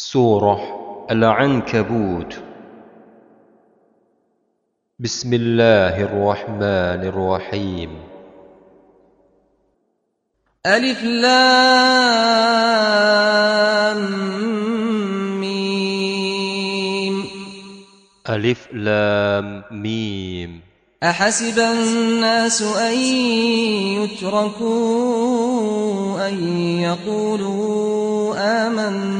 سورة العنكبوت. بسم الله الرحمن الرحيم. ألف لام ميم. ألف لام ميم. أحسب الناس أن يتركوا أن يقولوا آمنا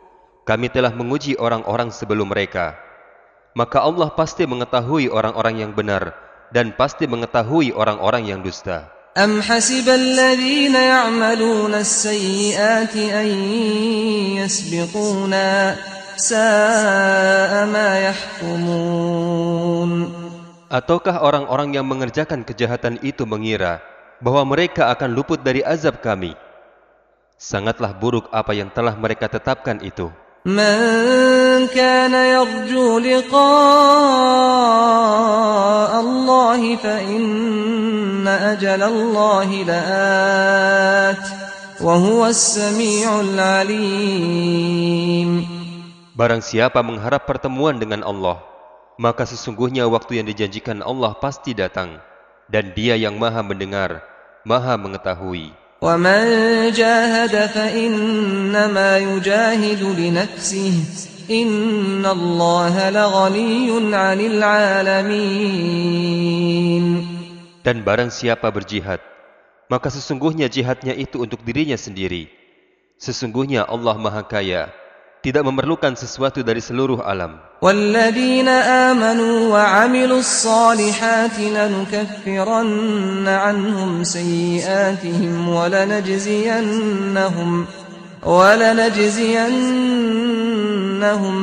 kami telah menguji orang-orang sebelum mereka. Maka Allah pasti mengetahui orang-orang yang benar, dan pasti mengetahui orang-orang yang dusta. أم حسب الذين يعملون السيئات أن يسبقونا ساء ما يحكمون Ataukah orang-orang yang mengerjakan kejahatan itu mengira bahwa mereka akan luput dari azab kami? Sangatlah buruk apa yang telah mereka tetapkan itu. من كان يرجو لقاء الله فإن أجل الله لآت وهو السميع العليم Barang siapa mengharap pertemuan dengan Allah, maka sesungguhnya waktu yang dijanjikan Allah pasti datang, dan Dia yang Maha Mendengar, Maha Mengetahui. ومن جاهد فإنما يجاهد لنفسه إن الله لغني عن العالمين Dan barang siapa berjihad, maka sesungguhnya jihadnya itu untuk dirinya sendiri. Sesungguhnya Allah Maha Kaya, tidak memerlukan sesuatu dari seluruh alam. والذين آمنوا وعملوا الصالحات لنكفرن عنهم سيئاتهم ولنجزينهم ولنجزينهم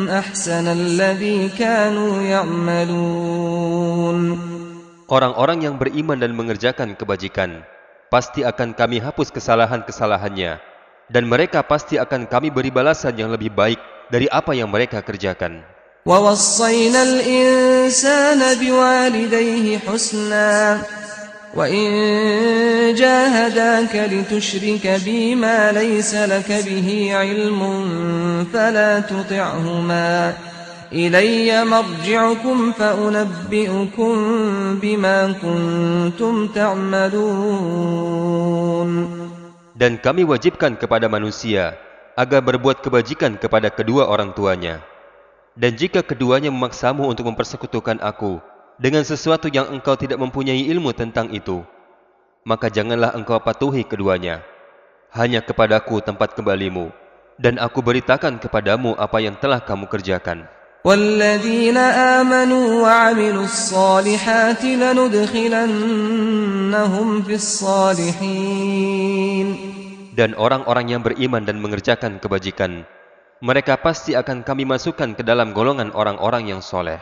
أحسن الذي كانوا يعملون Orang-orang yang beriman dan mengerjakan kebajikan, pasti akan kami hapus kesalahan-kesalahannya, dan mereka pasti akan kami beri balasan yang lebih baik dari apa yang mereka kerjakan. ووصينا الإنسان بوالديه حسنا وإن جاهداك لتشرك بي ما ليس لك به علم فلا تطعهما إلي مرجعكم فأنبئكم بما كنتم تعملون Dan kami wajibkan kepada manusia agar berbuat kebajikan kepada kedua orang tuanya. Dan jika keduanya memaksamu untuk mempersekutukan aku dengan sesuatu yang engkau tidak mempunyai ilmu tentang itu, maka janganlah engkau patuhi keduanya. Hanya kepadaku tempat kembalimu, dan aku beritakan kepadamu apa yang telah kamu kerjakan. والذين آمنوا وعملوا الصالحات لندخلنهم في الصالحين Dan orang-orang yang beriman dan mengerjakan kebajikan, mereka pasti akan kami masukkan ke dalam golongan orang-orang yang soleh.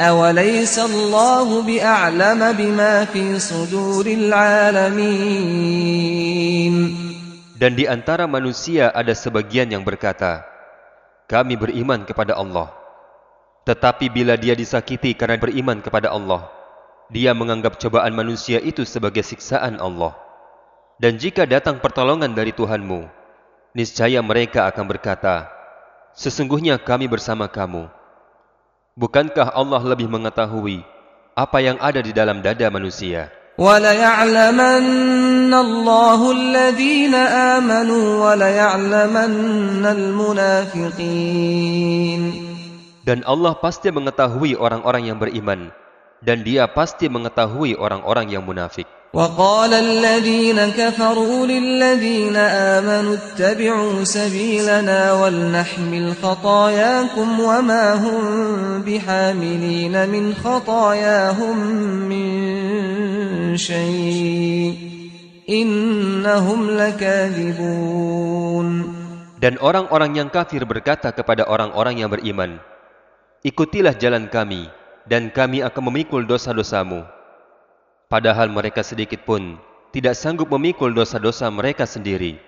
أوليس الله بأعلم بما في صدور العالمين Dan di antara manusia ada sebagian yang berkata, Kami beriman kepada Allah. Tetapi bila dia disakiti karena beriman kepada Allah, dia menganggap cobaan manusia itu sebagai siksaan Allah. Dan jika datang pertolongan dari Tuhanmu, niscaya mereka akan berkata, Sesungguhnya kami bersama kamu. Bukankah Allah lebih mengetahui apa yang ada di dalam dada manusia? وليعلمن الله الذين آمنوا وليعلمن المنافقين Dan Allah pasti mengetahui orang-orang yang beriman, dan dia pasti mengetahui orang-orang yang munafik. وقال الذين كفروا للذين آمنوا اتبعوا سبيلنا ولنحمل خطاياكم وما هم بحاملين من خطاياهم من شيء إنهم لكاذبون Dan orang-orang yang kafir berkata kepada orang-orang yang beriman, Ikutilah jalan kami, dan kami akan memikul dosa-dosamu. Padahal mereka sedikit pun tidak sanggup memikul dosa-dosa mereka sendiri.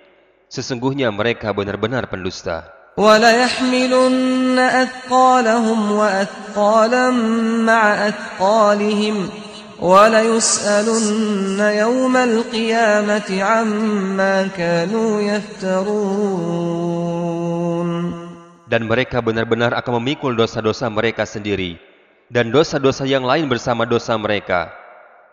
Sesungguhnya mereka benar-benar pendusta. وَلَيَحْمِلُنَّ أَثْقَالَهُمْ وَأَثْقَالًا مَعَ أَثْقَالِهِمْ وَلَيُسْأَلُنَّ يَوْمَ الْقِيَامَةِ عَمَّا كَانُوا يَفْتَرُونَ Dan mereka benar-benar akan memikul dosa-dosa mereka sendiri dan dosa-dosa yang lain bersama dosa mereka.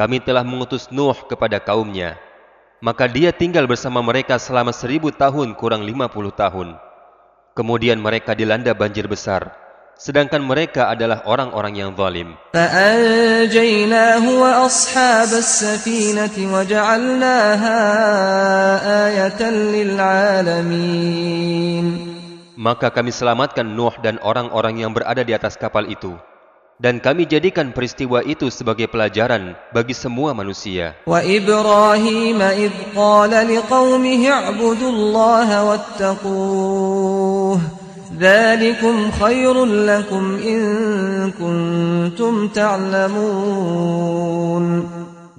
Kami telah mengutus Nuh kepada kaumnya. Maka dia tinggal bersama mereka selama seribu tahun kurang lima puluh tahun. Kemudian mereka dilanda banjir besar. Sedangkan mereka adalah orang-orang yang zalim. Maka kami selamatkan Nuh dan orang-orang yang berada di atas kapal itu dan kami jadikan peristiwa itu sebagai pelajaran bagi semua manusia.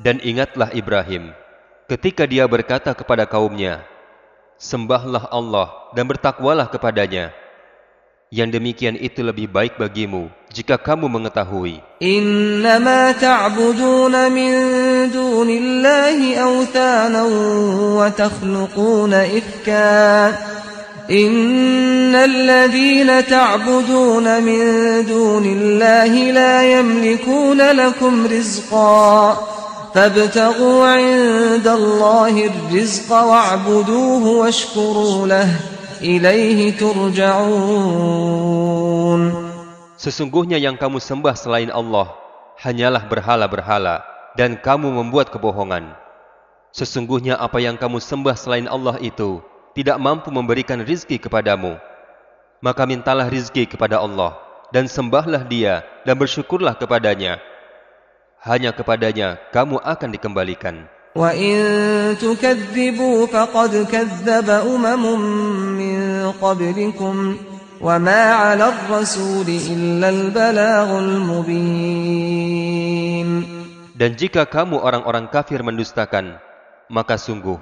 Dan ingatlah Ibrahim ketika dia berkata kepada kaumnya, Sembahlah Allah dan bertakwalah kepadanya. yang demikian itu lebih baik bagimu jika kamu mengetahui. Innama ta'budun min dunillahi awthanan wa takhluquna ifka. Innal ladhina ta'buduna min dunillahi la yamlikuna lakum rizqa. فابتغوا عند الله الرزق واعبدوه واشكروا له Sesungguhnya yang kamu sembah selain Allah hanyalah berhala-berhala dan kamu membuat kebohongan. Sesungguhnya apa yang kamu sembah selain Allah itu tidak mampu memberikan rizki kepadamu. Maka mintalah rizki kepada Allah dan sembahlah dia dan bersyukurlah kepadanya. Hanya kepadanya kamu akan dikembalikan. وإن تكذبوا فقد كذب أمم من قبلكم وما على الرسول إلا البلاغ المبين Dan jika kamu orang-orang kafir mendustakan, maka sungguh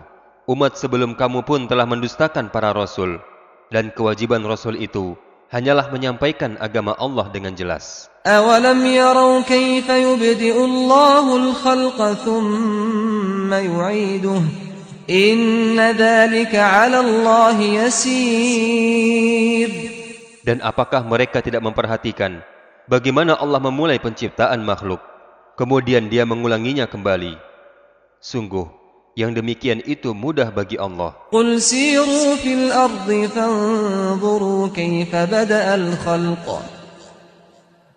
umat sebelum kamu pun telah mendustakan para rasul. Dan kewajiban rasul itu hanyalah menyampaikan agama Allah dengan jelas. أولم يروا كيف يبدئ الله الخلق ثم يعيده إن ذلك على الله يسير Dan apakah mereka tidak memperhatikan bagaimana Allah memulai penciptaan makhluk, kemudian dia mengulanginya kembali? Sungguh, yang demikian itu mudah bagi Allah. قل سيروا في الأرض فانظروا كيف بدأ الخلق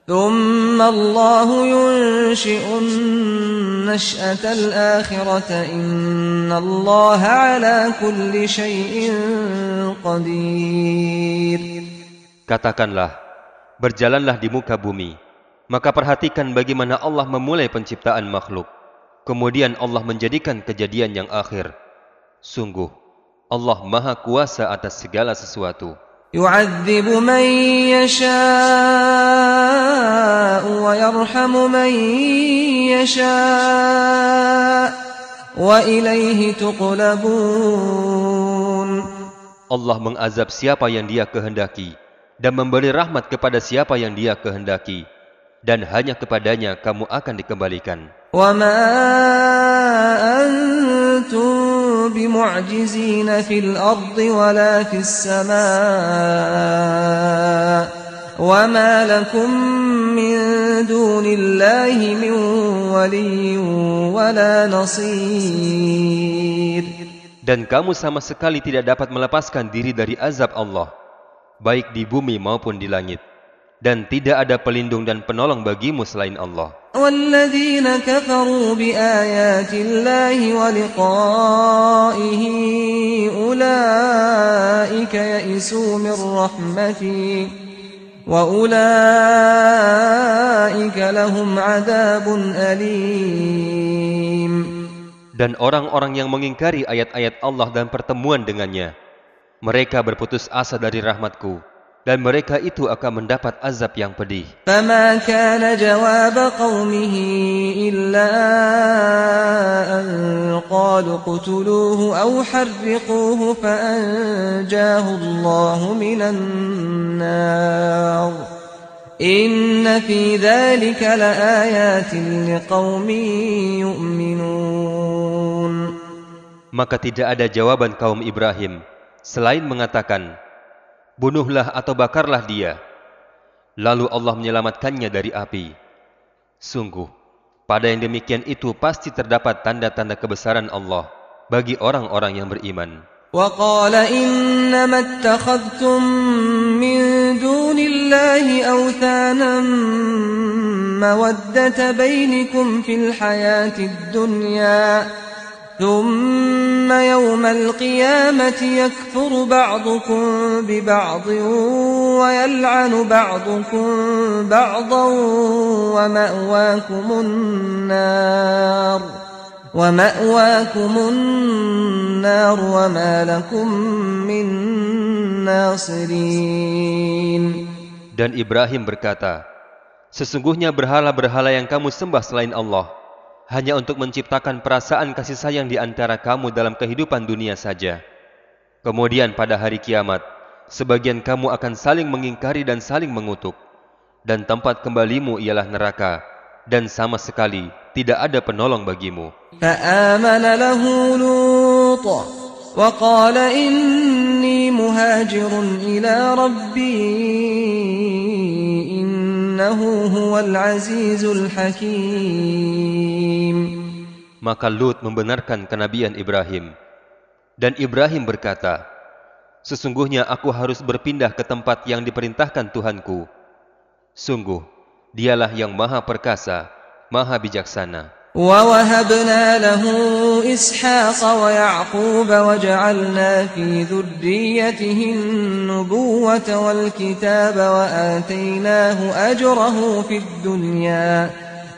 ثم الله ينشئ النشأة الآخرة إن الله على كل شيء قدير Katakanlah, berjalanlah di muka bumi, maka perhatikan bagaimana Allah memulai penciptaan makhluk. Kemudian Allah menjadikan kejadian yang akhir. Sungguh, Allah Maha Kuasa atas segala sesuatu. يعذب من يشاء ويرحم من يشاء وإليه تقلبون Allah mengazab siapa yang dia kehendaki dan memberi rahmat kepada siapa yang dia kehendaki. dan hanya kepadanya kamu akan dikembalikan. Dan kamu sama sekali tidak dapat melepaskan diri dari azab Allah, baik di bumi maupun di langit Dan tidak ada pelindung dan penolong bagimu selain Allah. والذين كفروا بآيات الله ولقائه أولئك يئسوا من رحمتي وأولئك لهم عذاب أليم Dan orang-orang yang mengingkari ayat-ayat Allah dan pertemuan dengannya, mereka berputus asa dari rahmatku, dan mereka itu akan mendapat azab yang pedih. فما كان جواب قومه إلا أن قالوا اقتلوه أو حرقوه فأنجاه الله من النار إن في ذلك لآيات لقوم يؤمنون Maka tidak ada jawaban kaum Ibrahim selain mengatakan, Bunuhlah atau bakarlah dia. Lalu Allah menyelamatkannya dari api. Sungguh, pada yang demikian itu pasti terdapat tanda-tanda kebesaran Allah bagi orang-orang yang beriman. وقال إنما اتخذتم من دون الله أوثانا مودة بينكم في الحياة الدنيا ثم يوم القيامة يكفر بعضكم ببعض ويلعن بعضكم بعضا ومأواكم النار ومأواكم النار وما لكم من ناصرين Dan Ibrahim berkata, Sesungguhnya berhala-berhala yang kamu sembah selain Allah, hanya untuk menciptakan perasaan kasih sayang di antara kamu dalam kehidupan dunia saja. Kemudian pada hari kiamat, sebagian kamu akan saling mengingkari dan saling mengutuk. Dan tempat kembalimu ialah neraka, dan sama sekali tidak ada penolong bagimu. فآمن له لوط وقال إني مهاجر إلى ربي innahu huwal azizul hakim. Maka Lut membenarkan kenabian Ibrahim. Dan Ibrahim berkata, Sesungguhnya aku harus berpindah ke tempat yang diperintahkan Tuhanku. Sungguh, dialah yang maha perkasa, maha bijaksana. ووهبنا له إسحاق ويعقوب وجعلنا في ذريته النبوة والكتاب وآتيناه أجره في الدنيا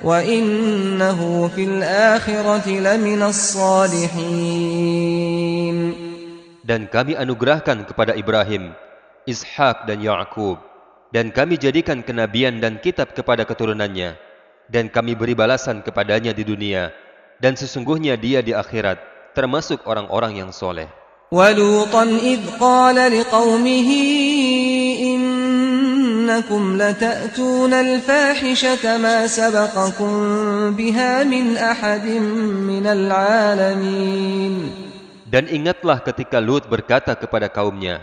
وإنه في الآخرة لمن الصالحين Dan kami anugerahkan kepada Ibrahim, Ishak dan Yakub, dan kami jadikan kenabian dan kitab kepada keturunannya, dan kami beri balasan kepadanya di dunia, dan sesungguhnya dia di akhirat termasuk orang-orang yang soleh. ولوطا إذ قال لقومه إنكم لتأتون الفاحشة ما سبقكم بها من أحد من العالمين Dan ingatlah ketika Lut berkata kepada kaumnya,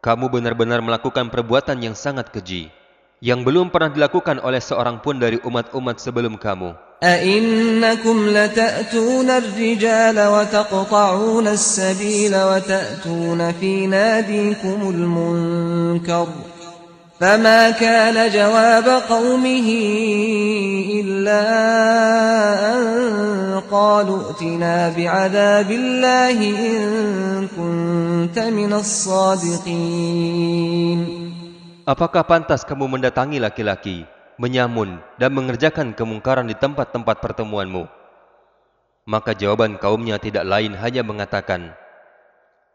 Kamu benar-benar melakukan perbuatan yang sangat keji, Yang belum pernah dilakukan oleh seorang pun dari umat-umat sebelum kamu. أئنكم لتأتون الرجال وتقطعون السبيل وتأتون في ناديكم المنكر فما كان جواب قومه إلا أن قالوا ائتنا بعذاب الله إن كنت من الصادقين Apakah pantas kamu mendatangi laki-laki, menyamun, dan mengerjakan kemungkaran di tempat-tempat pertemuanmu? Maka jawaban kaumnya tidak lain hanya mengatakan,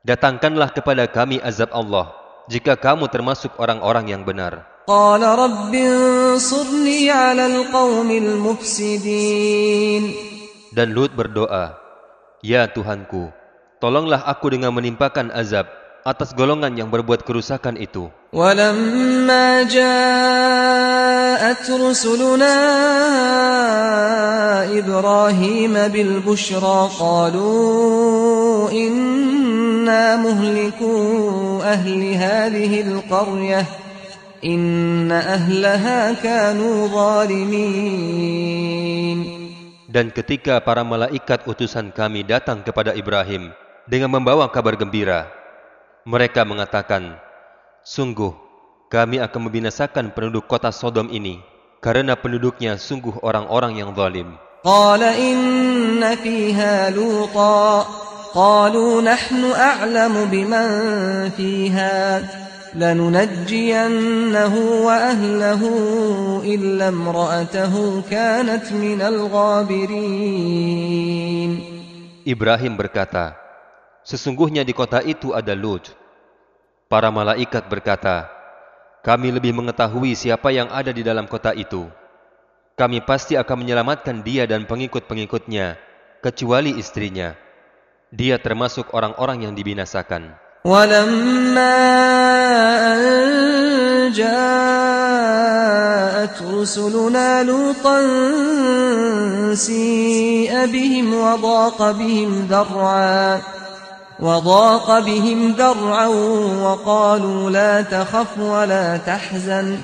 Datangkanlah kepada kami azab Allah, jika kamu termasuk orang-orang yang benar. Qala rabbinsurni alal qawmil mufsidin. Dan Lut berdoa, Ya Tuhanku, tolonglah aku dengan menimpakan azab atas golongan yang berbuat kerusakan itu. ولما جاء جاءت رسلنا إبراهيم بالبشرى قالوا إنا مهلكو أهل هذه القرية إن أهلها كانوا ظالمين Dan ketika para malaikat utusan kami datang kepada Ibrahim dengan membawa kabar gembira, mereka mengatakan, Sungguh, kami akan membinasakan penduduk kota Sodom ini, karena penduduknya sungguh orang-orang yang zalim. Qala inna fiha luta, qalu nahnu a'lamu biman fiha, lanunajjiyannahu wa ahlahu illa mra'atahu kanat minal ghabirin. Ibrahim berkata, Sesungguhnya di kota itu ada Lut. Para malaikat berkata, Kami lebih mengetahui siapa yang ada di dalam kota itu. Kami pasti akan menyelamatkan dia dan pengikut-pengikutnya, kecuali istrinya. Dia termasuk orang-orang yang dibinasakan. ولما أن جاءت رسلنا لوطا سيء بهم وضاق بهم ذرعا وضاق بهم ذرعا وقالوا لا تخف ولا تحزن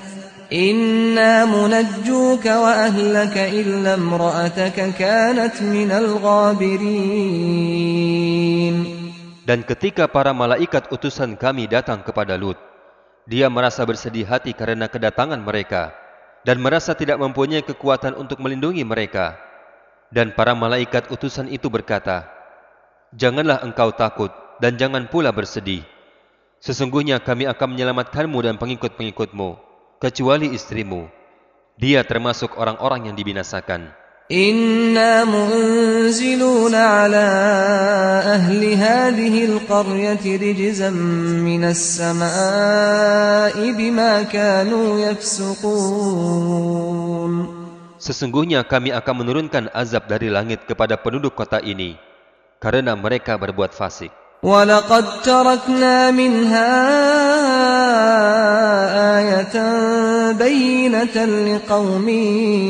إنا منجوك وأهلك إلا امرأتك كانت من الغابرين Dan ketika para malaikat utusan kami datang kepada Lut, dia merasa bersedih hati karena kedatangan mereka dan merasa tidak mempunyai kekuatan untuk melindungi mereka. Dan para malaikat utusan itu berkata, Janganlah engkau takut dan jangan pula bersedih. Sesungguhnya kami akan menyelamatkanmu dan pengikut-pengikutmu, kecuali istrimu. Dia termasuk orang-orang yang dibinasakan. Inna munziluna ala ahli hadhihi al-qaryati rijzan minas samai bima kanu yafsuqun. Sesungguhnya kami akan menurunkan azab dari langit kepada penduduk kota ini karena mereka berbuat fasik. ولقد تركنا منها آية بينة لقوم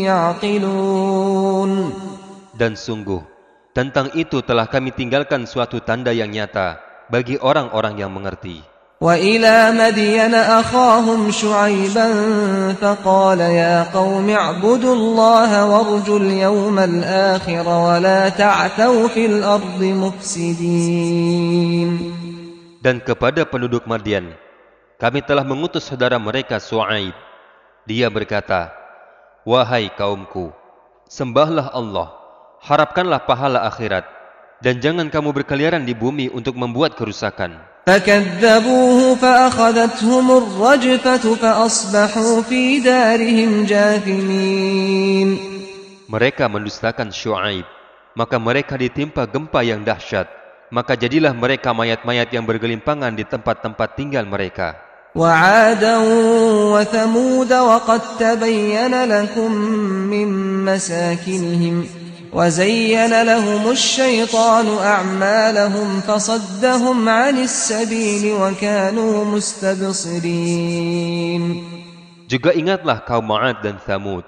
يعقلون Dan sungguh, tentang itu telah kami tinggalkan suatu tanda yang nyata bagi orang-orang yang mengerti. وإلى مدين أخاهم شعيبا فقال يا قوم اعبدوا الله وارجوا اليوم الآخر ولا تعثوا في الأرض مفسدين Dan kepada penduduk Madian, kami telah mengutus saudara mereka Su'aib. Dia berkata, Wahai kaumku, sembahlah Allah, harapkanlah pahala akhirat, dan jangan kamu berkeliaran di bumi untuk membuat kerusakan. فكذبوه فأخذتهم الرجفة فأصبحوا في دارهم جاثمين Mereka mendustakan Syuaib, maka mereka ditimpa gempa yang dahsyat. Maka jadilah mereka mayat-mayat yang bergelimpangan di tempat-tempat tinggal mereka. وعادا وثمود وقد تبين لكم من مساكنهم وزين لهم الشيطان أعمالهم فصدهم عن السبيل وكانوا مستبصرين Juga ingatlah kaum Ma'ad dan Thamud.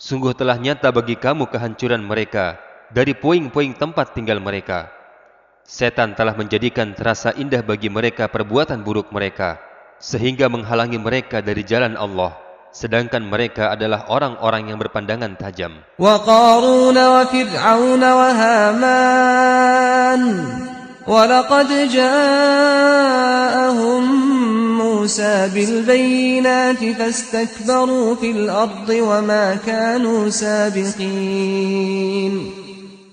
Sungguh telah nyata bagi kamu kehancuran mereka dari puing-puing tempat tinggal mereka. Setan telah menjadikan terasa indah bagi mereka perbuatan buruk mereka, sehingga menghalangi mereka dari jalan Allah, sedangkan mereka adalah orang-orang yang berpandangan tajam. وقارون وفرعون وهامان ولقد جاءهم موسى بالبينات فاستكبروا في الأرض وما كانوا سابقين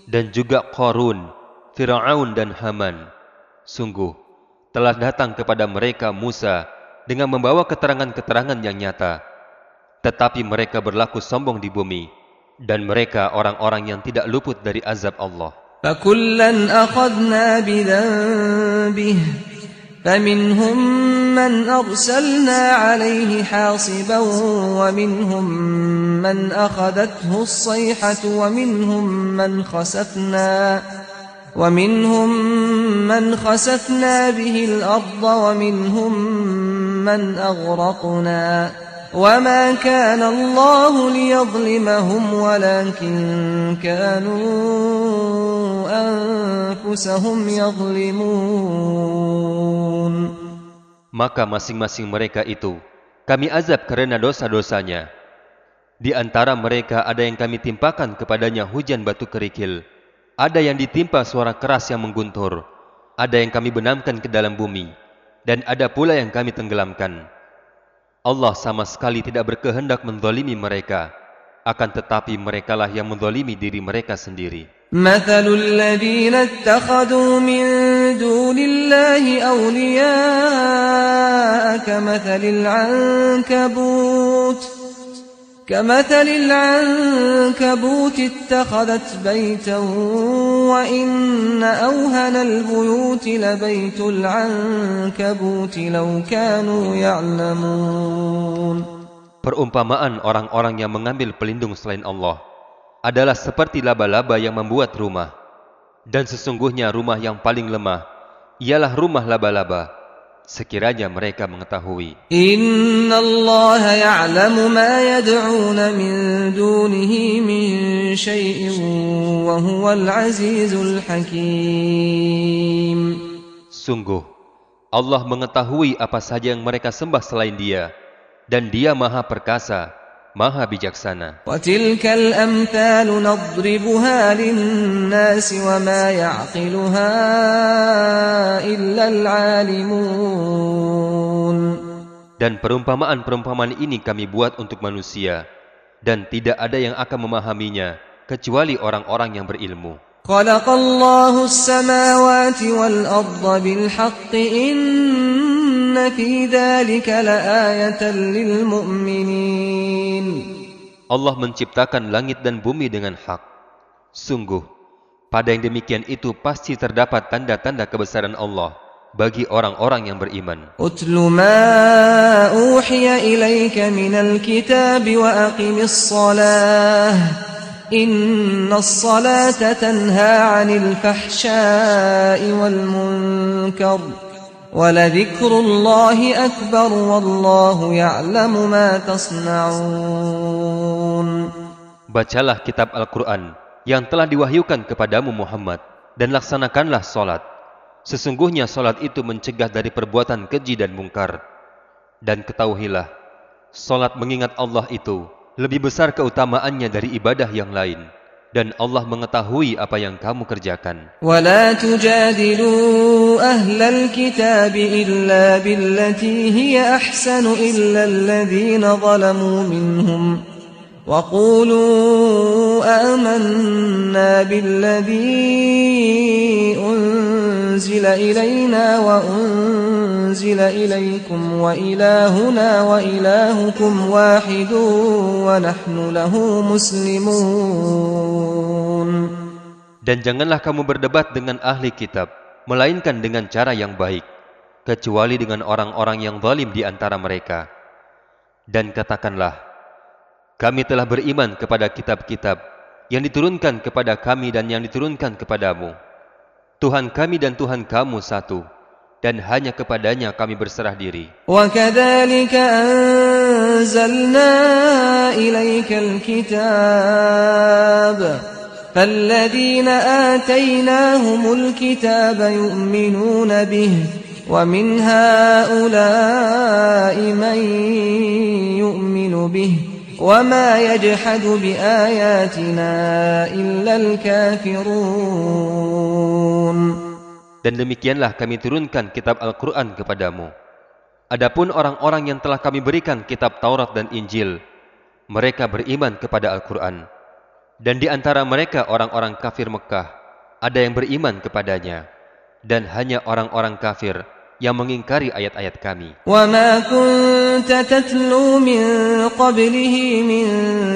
Dan juga Qarun, Fir'aun dan Haman. Sungguh, telah datang kepada mereka Musa dengan membawa keterangan-keterangan yang nyata. Tetapi mereka berlaku sombong di bumi, dan mereka orang-orang yang tidak luput dari azab Allah. فكلا أخذنا بذنبه فمنهم من أرسلنا عليه حاصبا ومنهم من أخذته الصيحة ومنهم من خسفنا ومنهم من خسفنا به الأرض ومنهم من أغرقنا وما كان الله ليظلمهم ولكن كانوا أنفسهم يظلمون Maka masing-masing mereka itu kami azab karena dosa-dosanya. Di antara mereka ada yang kami timpakan kepadanya hujan batu kerikil. Ada yang ditimpa suara keras yang mengguntur. Ada yang kami benamkan ke dalam bumi. Dan ada pula yang kami tenggelamkan. Allah sama sekali tidak berkehendak menzalimi mereka, akan tetapi merekalah yang menzalimi diri mereka sendiri. مثل الذين اتخذوا من دون الله أولياء كمثل العنكبوت كمثل العنكبوت اتخذت بيتا وإن أوهن البيوت لبيت العنكبوت لو كانوا يعلمون Perumpamaan orang-orang yang mengambil pelindung selain Allah adalah seperti laba-laba yang membuat rumah. Dan sesungguhnya rumah yang paling lemah ialah rumah laba-laba. sekiranya mereka mengetahui. Inna Allah ya'lamu ma yad'una min dunihi min syai'in wa huwal azizul hakim. Sungguh, Allah mengetahui apa saja yang mereka sembah selain dia, dan dia maha perkasa, maha bijaksana. وتلك الأمثال نضربها للناس وما يعقلها إلا العالمون Dan perumpamaan-perumpamaan ini kami buat untuk manusia. Dan tidak ada yang akan memahaminya, kecuali orang-orang yang berilmu. خلق الله السماوات والأرض بالحق إن Allah menciptakan langit dan bumi dengan hak. Sungguh, pada yang demikian itu pasti terdapat tanda-tanda kebesaran Allah bagi orang-orang yang beriman. Utlu ma uhiya minal kitab wa aqimis salah. Inna salata tanha wal munkar. ولذكر الله أكبر والله يعلم ما تصنعون Bacalah kitab Al-Quran yang telah diwahyukan kepadamu Muhammad dan laksanakanlah solat. Sesungguhnya solat itu mencegah dari perbuatan keji dan mungkar. Dan ketahuilah, solat mengingat Allah itu lebih besar keutamaannya dari ibadah yang lain. Dan Allah mengetahui apa yang kamu kerjakan. ولا تجادلوا أهل الكتاب إلا بالتي هي أحسن إلا الذين ظلموا منهم وقولوا آمنا بالذي أنزل إلينا وأنزل إليكم وإلهنا وإلهكم واحد ونحن له مسلمون Dan janganlah kamu berdebat dengan ahli kitab, melainkan dengan cara yang baik, kecuali dengan orang-orang yang zalim di antara mereka. Dan katakanlah, kami telah beriman kepada kitab-kitab yang diturunkan kepada kami dan yang diturunkan kepadamu. Tuhan kami dan Tuhan kamu satu, dan hanya kepadanya kami berserah diri. وكذلك أنزلنا إليك الكتاب فالذين آتيناهم الكتاب يؤمنون به ومن هؤلاء من يؤمن به وما يجحد بآياتنا إلا الكافرون Dan demikianlah kami turunkan kitab Al-Quran kepadamu. Adapun orang-orang yang telah kami berikan kitab Taurat dan Injil, mereka beriman kepada Al-Quran. Dan di antara mereka orang-orang kafir Mekah, ada yang beriman kepadanya. Dan hanya orang-orang kafir yang mengingkari ayat-ayat kami. وما كنت تتلو من قبله من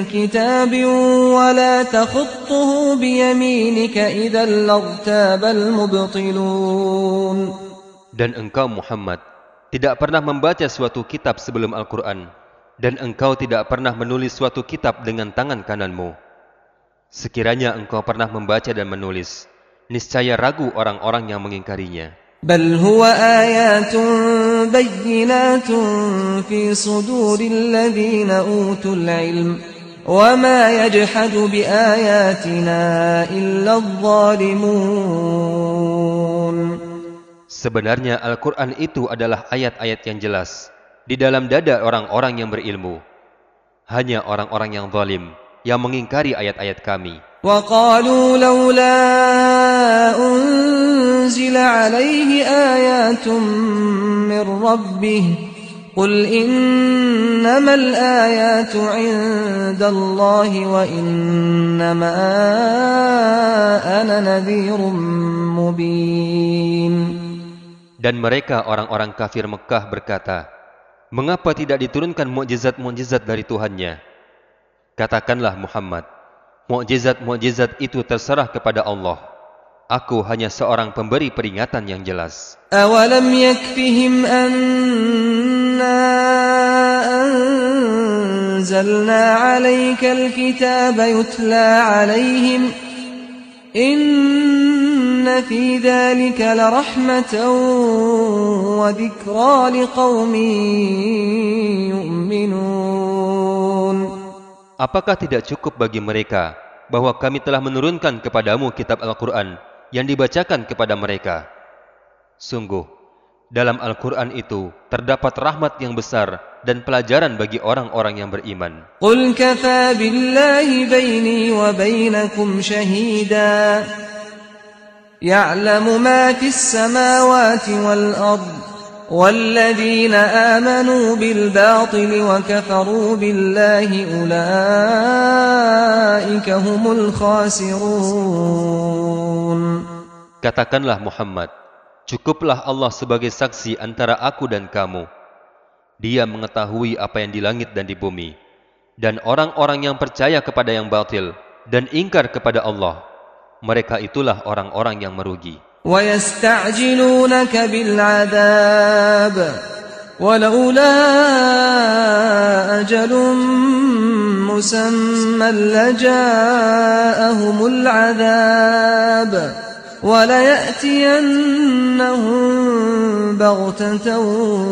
كتاب ولا تخطه بيمينك إذا لارتاب المبطلون Dan engkau Muhammad tidak pernah membaca suatu kitab sebelum Al-Quran. Dan engkau tidak pernah menulis suatu kitab dengan tangan kananmu. Sekiranya engkau pernah membaca dan menulis, niscaya ragu orang-orang yang mengingkarinya. بل هو آيات بينات في صدور الذين أوتوا العلم وما يجحد بآياتنا إلا الظالمون Sebenarnya Al-Quran itu adalah ayat-ayat yang jelas di dalam dada orang-orang yang berilmu. Hanya orang-orang yang zalim yang mengingkari ayat-ayat kami. وقالوا لولا أنزل عليه آيات من ربه قل إنما الآيات عند الله وإنما أنا نذير مبين Dan mereka orang-orang kafir Mekah berkata, Mengapa tidak diturunkan mukjizat-mukjizat dari Tuhannya? Katakanlah Muhammad, mukjizat-mukjizat itu terserah kepada Allah. Aku hanya seorang pemberi peringatan yang jelas. Awalam yakfihim anna anzalna alayka alkitab yutla alayhim inna fi dhalika larahmatan wa dhikra liqaumin yu'minun Apakah tidak cukup bagi mereka bahwa kami telah menurunkan kepadamu kitab Al-Qur'an yang dibacakan kepada mereka. Sungguh, dalam Al-Quran itu terdapat rahmat yang besar dan pelajaran bagi orang-orang yang beriman. Qul kafa billahi baini wa bainakum shahida. Ya'lamu ma fis samawati wal ardu والذين آمنوا بالباطل وكفروا بالله أولئك هم الخاسرون Katakanlah Muhammad, cukuplah Allah sebagai saksi antara aku dan kamu. Dia mengetahui apa yang di langit dan di bumi. Dan orang-orang yang percaya kepada yang batil dan ingkar kepada Allah, mereka itulah orang-orang yang merugi. ويستعجلونك بالعذاب ولولا أجل مسمى لجاءهم العذاب وليأتينهم بغتة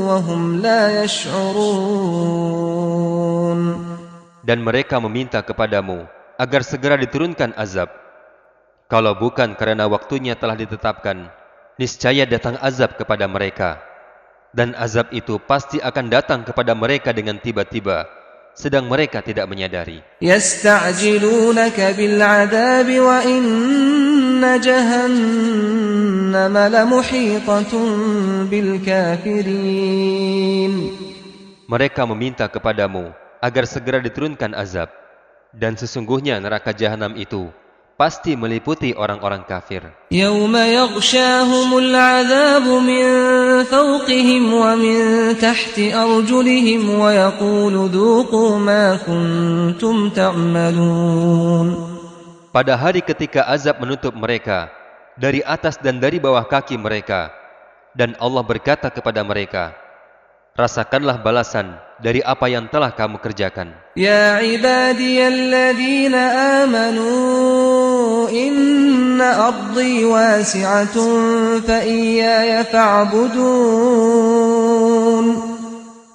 وهم لا يشعرون Dan mereka meminta kepadamu agar segera diturunkan azab. Kalau bukan karena waktunya telah ditetapkan, niscaya datang azab kepada mereka. Dan azab itu pasti akan datang kepada mereka dengan tiba-tiba, sedang mereka tidak menyadari. Mereka meminta kepadamu agar segera diturunkan azab. Dan sesungguhnya neraka jahanam itu pasti meliputi orang-orang kafir. Pada hari ketika azab menutup mereka dari atas dan dari bawah kaki mereka dan Allah berkata kepada mereka, rasakanlah balasan dari apa yang telah kamu kerjakan. Ya ibadiyalladzina amanu إن أرضي واسعة فإياي فاعبدون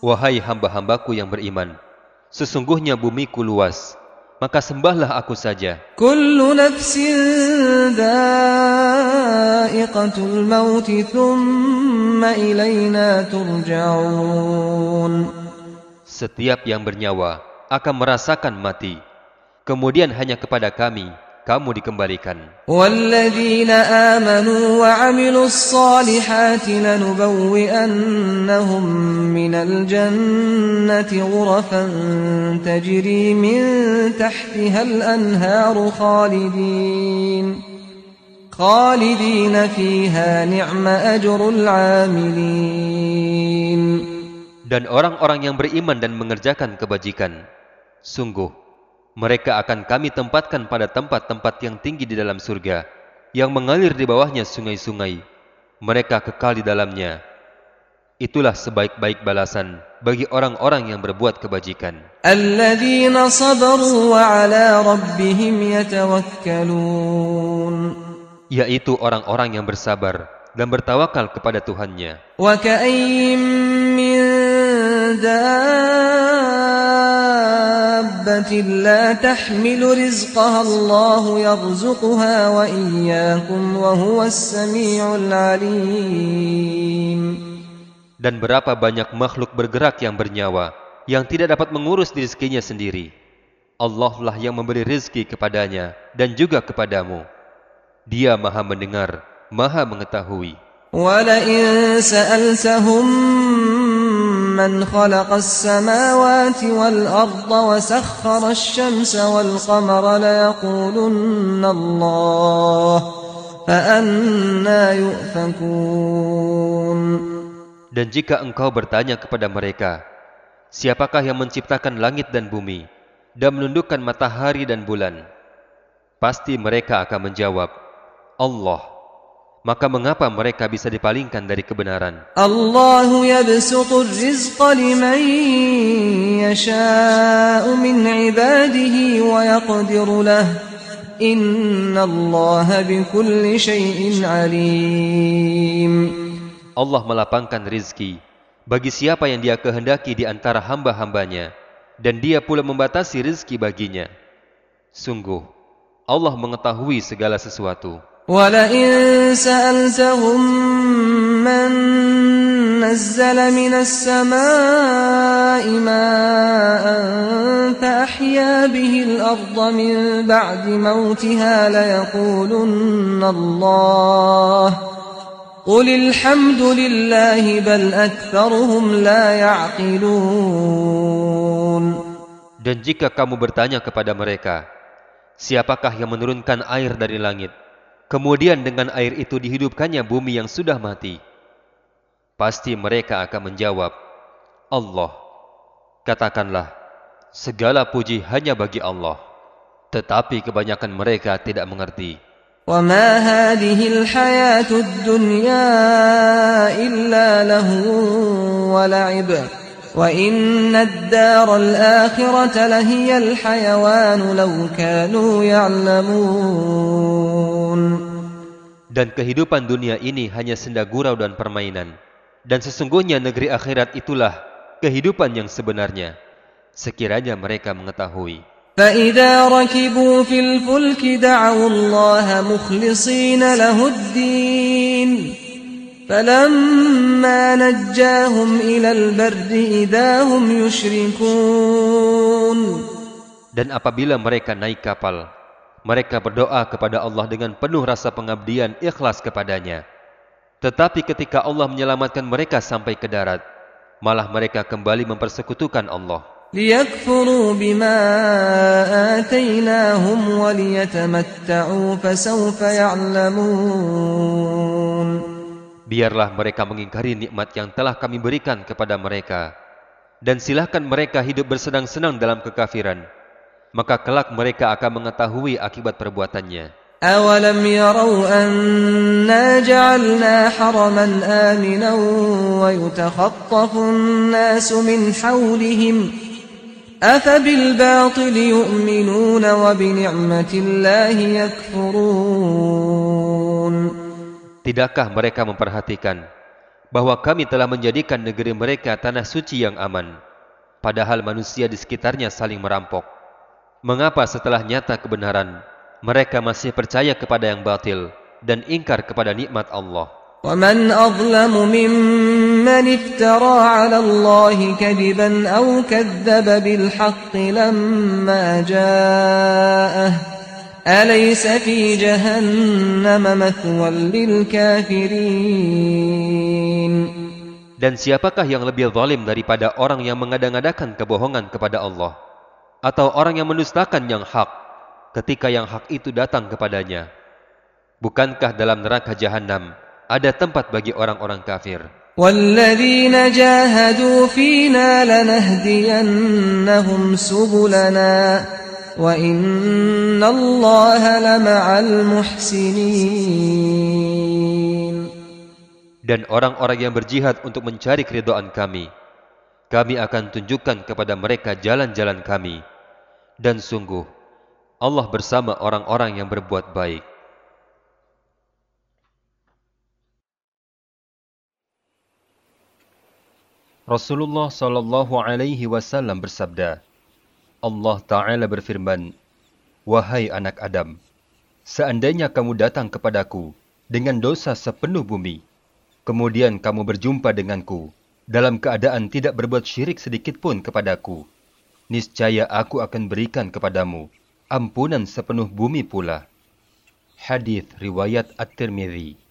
Wahai hamba-hambaku yang beriman Sesungguhnya bumiku luas Maka sembahlah aku saja كل نفس ذائقة الموت ثم إلينا ترجعون Setiap yang bernyawa akan merasakan mati Kemudian hanya kepada kami kamu dikembalikan. Dan orang-orang yang beriman dan mengerjakan kebajikan, sungguh mereka akan kami tempatkan pada tempat-tempat yang tinggi di dalam surga, yang mengalir di bawahnya sungai-sungai. Mereka kekal di dalamnya. Itulah sebaik-baik balasan bagi orang-orang yang berbuat kebajikan. Yaitu orang-orang yang bersabar dan bertawakal kepada Tuhannya. Wa min دابة لا تحمل رزقها الله يرزقها وإياكم وهو السميع العليم Dan berapa banyak makhluk bergerak yang bernyawa, yang tidak dapat mengurus rezekinya sendiri. Allah lah yang memberi rezeki kepadanya dan juga kepadamu. Dia maha mendengar, maha mengetahui. ولئن سألتهم من خلق السماوات والأرض وسخر الشمس والقمر ليقولن الله فأنا يؤفكون Dan jika engkau bertanya kepada mereka, siapakah yang menciptakan langit dan bumi dan menundukkan matahari dan bulan? Pasti mereka akan menjawab, Allah. maka mengapa mereka bisa dipalingkan dari kebenaran? Allah yabsutur rizqa liman yasha'u min ibadihi wa yaqdiru lah. Inna Allah bikulli shay'in alim. Allah melapangkan rizki bagi siapa yang dia kehendaki di antara hamba-hambanya dan dia pula membatasi rizki baginya. Sungguh, Allah mengetahui segala sesuatu. ولئن سألتهم من نزل من السماء ماء فأحيا به الأرض من بعد موتها ليقولن الله قل الحمد لله بل أكثرهم لا يعقلون Dan jika kamu bertanya kepada mereka, siapakah yang menurunkan air dari langit? Kemudian dengan air itu dihidupkannya bumi yang sudah mati. Pasti mereka akan menjawab, Allah. Katakanlah, segala puji hanya bagi Allah. Tetapi kebanyakan mereka tidak mengerti. وما هذه الحياة الدنيا إلا له ولعب وإن الدار الآخرة لهي الحيوان لو كانوا يعلمون Dan kehidupan dunia ini hanya senda gurau dan permainan. Dan sesungguhnya negeri akhirat itulah kehidupan yang sebenarnya. Sekiranya mereka mengetahui. فإذا ركبوا في الفلك دعوا الله مخلصين له الدين فلما نجاهم إلى البر إذا هم يشركون Dan apabila mereka naik kapal, mereka berdoa kepada Allah dengan penuh rasa pengabdian ikhlas kepadanya. Tetapi ketika Allah menyelamatkan mereka sampai ke darat, malah mereka kembali mempersekutukan Allah. ليكفروا بما آتيناهم وليتمتعوا فسوف يعلمون Biarlah mereka mengingkari nikmat yang telah kami berikan kepada mereka. Dan silahkan mereka hidup bersenang-senang dalam kekafiran. Maka kelak mereka akan mengetahui akibat perbuatannya. أولم يروا أنا جعلنا حرما آمنا ويتخطف الناس من حولهم أفبالباطل يؤمنون وبنعمة الله يكفرون Tidakkah mereka memperhatikan bahwa kami telah menjadikan negeri mereka tanah suci yang aman, padahal manusia di sekitarnya saling merampok? Mengapa setelah nyata kebenaran, mereka masih percaya kepada yang batil dan ingkar kepada nikmat Allah? ومن أظلم ممن افترى على الله كذبا أو كذب بالحق لما جاءه أليس في جهنم مثوى للكافرين Dan siapakah yang lebih zalim daripada orang yang mengada-ngadakan kebohongan kepada Allah? Atau orang yang mendustakan yang hak ketika yang hak itu datang kepadanya? Bukankah dalam neraka jahanam ada tempat bagi orang-orang kafir? والذين جاهدوا فينا لنهدينهم سبلنا وَإِنَّ اللَّهَ لَمَعَ الْمُحْسِنِينَ Dan orang-orang yang berjihad untuk mencari keridoan kami, kami akan tunjukkan kepada mereka jalan-jalan kami. Dan sungguh, Allah bersama orang-orang yang berbuat baik. Rasulullah Shallallahu Alaihi Wasallam bersabda, Allah Taala berfirman, Wahai anak Adam, seandainya kamu datang kepadaku dengan dosa sepenuh bumi, kemudian kamu berjumpa denganku dalam keadaan tidak berbuat syirik sedikit pun kepadaku, niscaya aku akan berikan kepadamu ampunan sepenuh bumi pula. Hadis riwayat At-Tirmidzi.